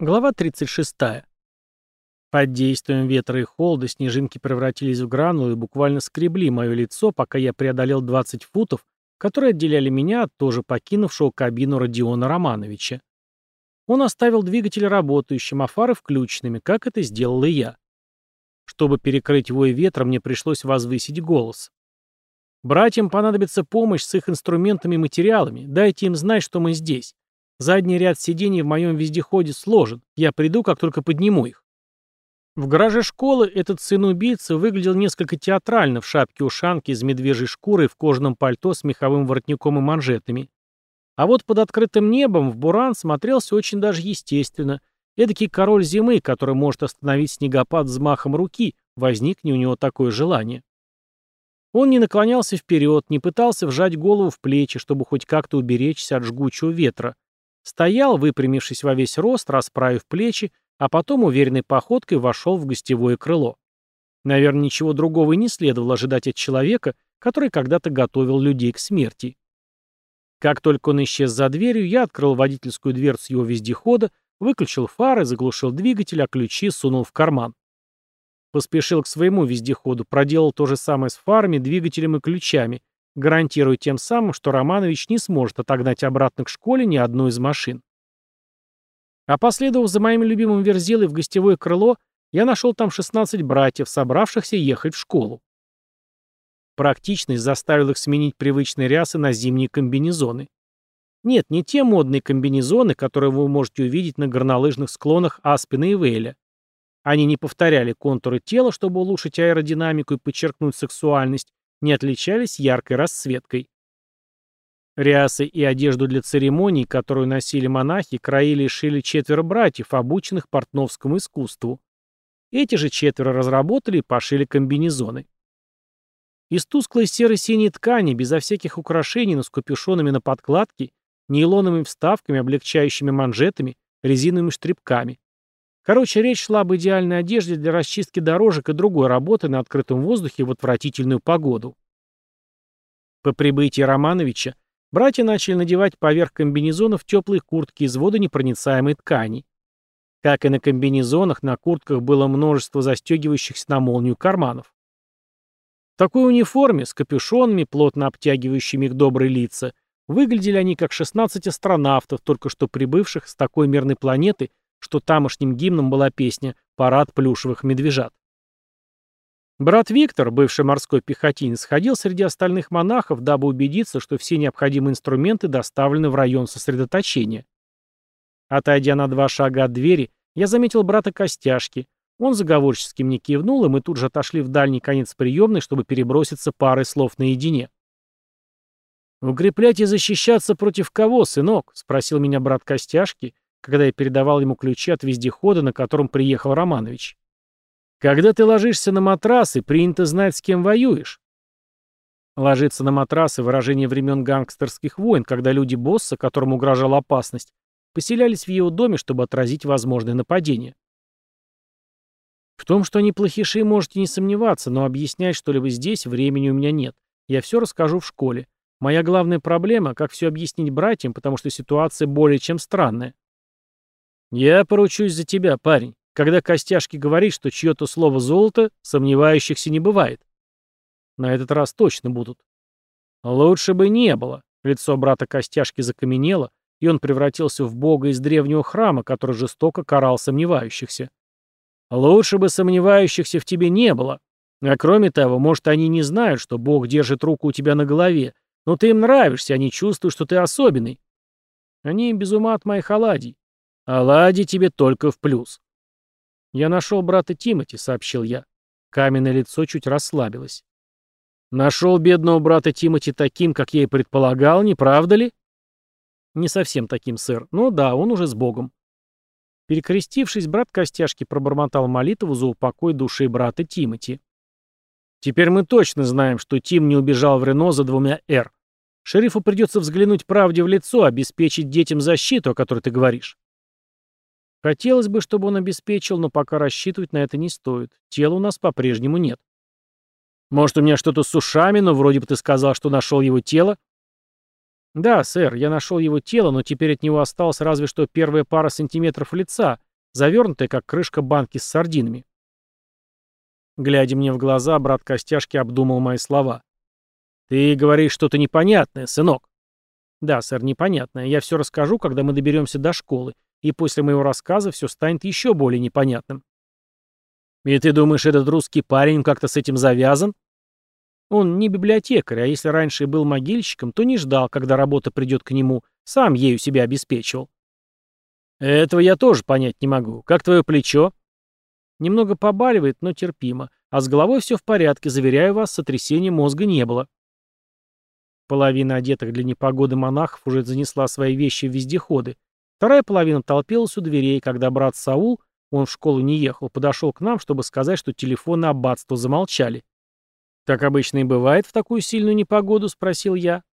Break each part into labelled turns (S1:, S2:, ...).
S1: Глава 36. Под действием ветра и холода снежинки превратились в гранулы и буквально скребли мое лицо, пока я преодолел 20 футов, которые отделяли меня от тоже покинувшего кабину Родиона Романовича. Он оставил двигатель работающим, а фары включенными, как это сделал и я. Чтобы перекрыть вой ветра, мне пришлось возвысить голос. «Братьям понадобится помощь с их инструментами и материалами. Дайте им знать, что мы здесь. Задний ряд сидений в моем вездеходе сложен. Я приду, как только подниму их. В гараже школы этот сын убийцы выглядел несколько театрально в шапке-ушанке из медвежьей шкуры в кожаном пальто с меховым воротником и манжетами. А вот под открытым небом в буран смотрелся очень даже естественно. Эдакий король зимы, который может остановить снегопад взмахом руки, возникне у него такое желание. Он не наклонялся вперед, не пытался вжать голову в плечи, чтобы хоть как-то уберечься от жгучего ветра, Стоял, выпрямившись во весь рост, расправив плечи, а потом уверенной походкой вошел в гостевое крыло. Наверное, ничего другого и не следовало ожидать от человека, который когда-то готовил людей к смерти. Как только он исчез за дверью, я открыл водительскую дверцу его вездехода, выключил фары, заглушил двигатель, а ключи сунул в карман. Поспешил к своему вездеходу, проделал то же самое с фарами, двигателем и ключами, гарантируя тем самым, что Романович не сможет отогнать обратно к школе ни одну из машин. А последовав за моим любимым Верзилой в гостевое крыло, я нашел там 16 братьев, собравшихся ехать в школу. Практичность заставила их сменить привычные рясы на зимние комбинезоны. Нет, не те модные комбинезоны, которые вы можете увидеть на горнолыжных склонах Аспина и Вейля. Они не повторяли контуры тела, чтобы улучшить аэродинамику и подчеркнуть сексуальность, не отличались яркой расцветкой. Рясы и одежду для церемоний, которую носили монахи, краили и шили четверо братьев, обученных портновскому искусству. Эти же четверо разработали и пошили комбинезоны. Из тусклой серо-синей ткани, безо всяких украшений, но с капюшонами на подкладке, нейлоновыми вставками, облегчающими манжетами, резиновыми штрипками. Короче, речь шла об идеальной одежде для расчистки дорожек и другой работы на открытом воздухе в отвратительную погоду. По прибытии Романовича братья начали надевать поверх комбинезонов теплые куртки из водонепроницаемой ткани. Как и на комбинезонах, на куртках было множество застегивающихся на молнию карманов. В такой униформе, с капюшонами, плотно обтягивающими их добрые лица, выглядели они как 16 астронавтов, только что прибывших с такой мирной планеты, что тамошним гимном была песня «Парад плюшевых медвежат». Брат Виктор, бывший морской пехотинец, ходил среди остальных монахов, дабы убедиться, что все необходимые инструменты доставлены в район сосредоточения. Отойдя на два шага от двери, я заметил брата Костяшки. Он заговорчески мне кивнул, и мы тут же отошли в дальний конец приемной, чтобы переброситься парой слов наедине. «Укреплять и защищаться против кого, сынок?» — спросил меня брат Костяшки, когда я передавал ему ключи от вездехода, на котором приехал Романович. «Когда ты ложишься на матрасы, принято знать, с кем воюешь». Ложиться на матрасы – выражение времен гангстерских войн, когда люди босса, которым угрожала опасность, поселялись в его доме, чтобы отразить возможное нападение. В том, что они плохиши, можете не сомневаться, но объяснять что-либо здесь времени у меня нет. Я все расскажу в школе. Моя главная проблема – как все объяснить братьям, потому что ситуация более чем странная. «Я поручусь за тебя, парень. Когда Костяшки говорит, что чье-то слово золото, сомневающихся не бывает. На этот раз точно будут». «Лучше бы не было». Лицо брата Костяшки закаменело, и он превратился в бога из древнего храма, который жестоко карал сомневающихся. «Лучше бы сомневающихся в тебе не было. А кроме того, может, они не знают, что бог держит руку у тебя на голове, но ты им нравишься, они чувствуют, что ты особенный. Они без ума от моих оладий. «Оладьи тебе только в плюс». «Я нашел брата Тимати», — сообщил я. Каменное лицо чуть расслабилось. «Нашел бедного брата Тимати таким, как я и предполагал, не правда ли?» «Не совсем таким, сэр. Ну да, он уже с Богом». Перекрестившись, брат Костяшки пробормотал молитву за упокой души брата Тимати. «Теперь мы точно знаем, что Тим не убежал в Рено за двумя «Р». Шерифу придется взглянуть правде в лицо, обеспечить детям защиту, о которой ты говоришь. Хотелось бы, чтобы он обеспечил, но пока рассчитывать на это не стоит. Тела у нас по-прежнему нет. Может, у меня что-то с ушами, но вроде бы ты сказал, что нашел его тело? Да, сэр, я нашел его тело, но теперь от него осталась разве что первая пара сантиметров лица, завернутая, как крышка банки с сардинами. Глядя мне в глаза, брат Костяшки обдумал мои слова. «Ты говоришь что-то непонятное, сынок». «Да, сэр, непонятное. Я все расскажу, когда мы доберемся до школы, и после моего рассказа все станет еще более непонятным». «И ты думаешь, этот русский парень как-то с этим завязан?» Он не библиотекарь, а если раньше и был могильщиком, то не ждал, когда работа придет к нему, сам ею себя обеспечивал. Этого я тоже понять не могу. Как твое плечо? Немного побаливает, но терпимо. А с головой все в порядке, заверяю вас, сотрясения мозга не было. Половина одетых для непогоды монахов уже занесла свои вещи в вездеходы. Вторая половина толпилась у дверей, когда брат Саул, он в школу не ехал, подошел к нам, чтобы сказать, что телефоны аббатства замолчали. «Так обычно и бывает в такую сильную непогоду?» — спросил я.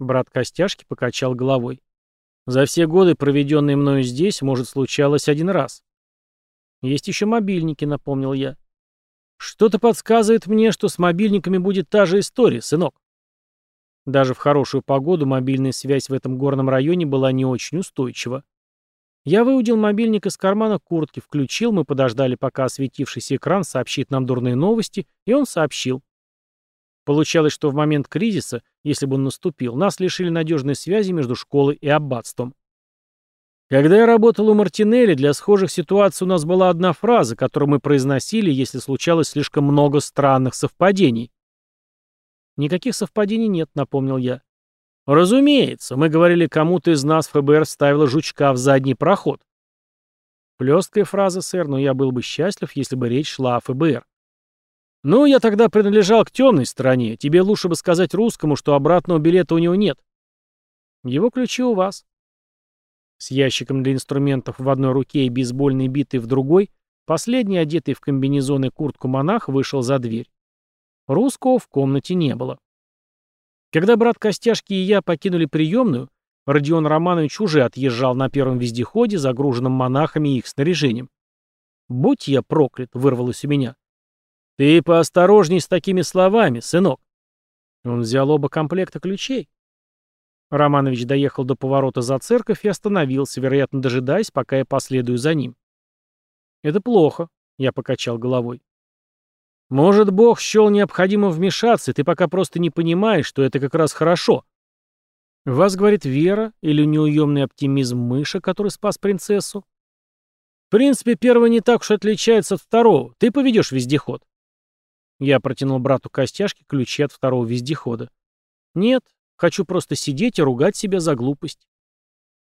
S1: Брат Костяшки покачал головой. «За все годы, проведенные мною здесь, может, случалось один раз». «Есть еще мобильники», — напомнил я. «Что-то подсказывает мне, что с мобильниками будет та же история, сынок». Даже в хорошую погоду мобильная связь в этом горном районе была не очень устойчива. Я выудил мобильник из кармана куртки, включил, мы подождали, пока осветившийся экран сообщит нам дурные новости, и он сообщил. Получалось, что в момент кризиса, если бы он наступил, нас лишили надежной связи между школой и аббатством. Когда я работал у Мартинелли, для схожих ситуаций у нас была одна фраза, которую мы произносили, если случалось слишком много странных совпадений. «Никаких совпадений нет», — напомнил я. «Разумеется, мы говорили, кому-то из нас ФБР ставило жучка в задний проход». Плесткая фраза, сэр, но я был бы счастлив, если бы речь шла о ФБР. «Ну, я тогда принадлежал к темной стороне. Тебе лучше бы сказать русскому, что обратного билета у него нет». «Его ключи у вас». С ящиком для инструментов в одной руке и бейсбольной битой в другой, последний, одетый в комбинезон и куртку монах, вышел за дверь. Русского в комнате не было. Когда брат Костяшки и я покинули приемную, Родион Романович уже отъезжал на первом вездеходе, загруженном монахами и их снаряжением. «Будь я проклят!» — вырвалось у меня. «Ты поосторожней с такими словами, сынок». Он взял оба комплекта ключей. Романович доехал до поворота за церковь и остановился, вероятно, дожидаясь, пока я последую за ним. «Это плохо», — я покачал головой. «Может, Бог счел необходимым вмешаться, и ты пока просто не понимаешь, что это как раз хорошо». «Вас, — говорит, — вера или неуемный оптимизм мыша, который спас принцессу?» «В принципе, первый не так уж отличается от второго. Ты поведешь вездеход». Я протянул брату костяшки ключи от второго вездехода. «Нет, хочу просто сидеть и ругать себя за глупость».